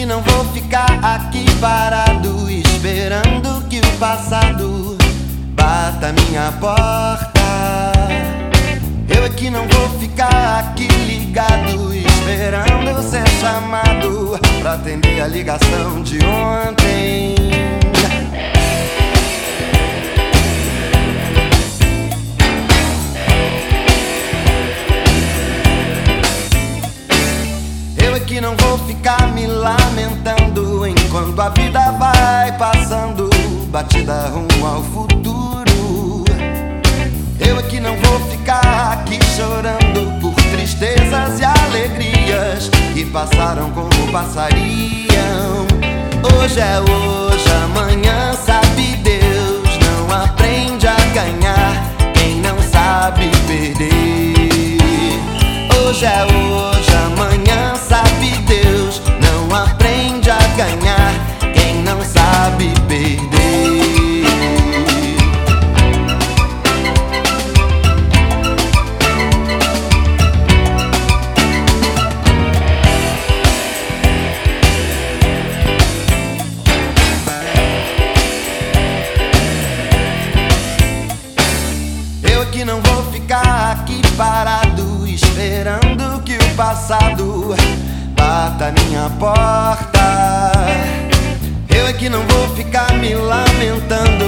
Que não vou ficar aqui parado esperando que o passado bata minha porta. Eu é que não vou ficar aqui ligado esperando ser chamado pra atender a ligação de ontem. Eu é que não vou ficar me enquanto a vida vai passando, batida rumo ao futuro. Eu que não vou ficar aqui chorando por tristezas e alegrias que passaram como passariam. Hoje é hoje, amanhã que não vou ficar aqui parado esperando que o passado bata minha porta. Eu é que não vou ficar me lamentando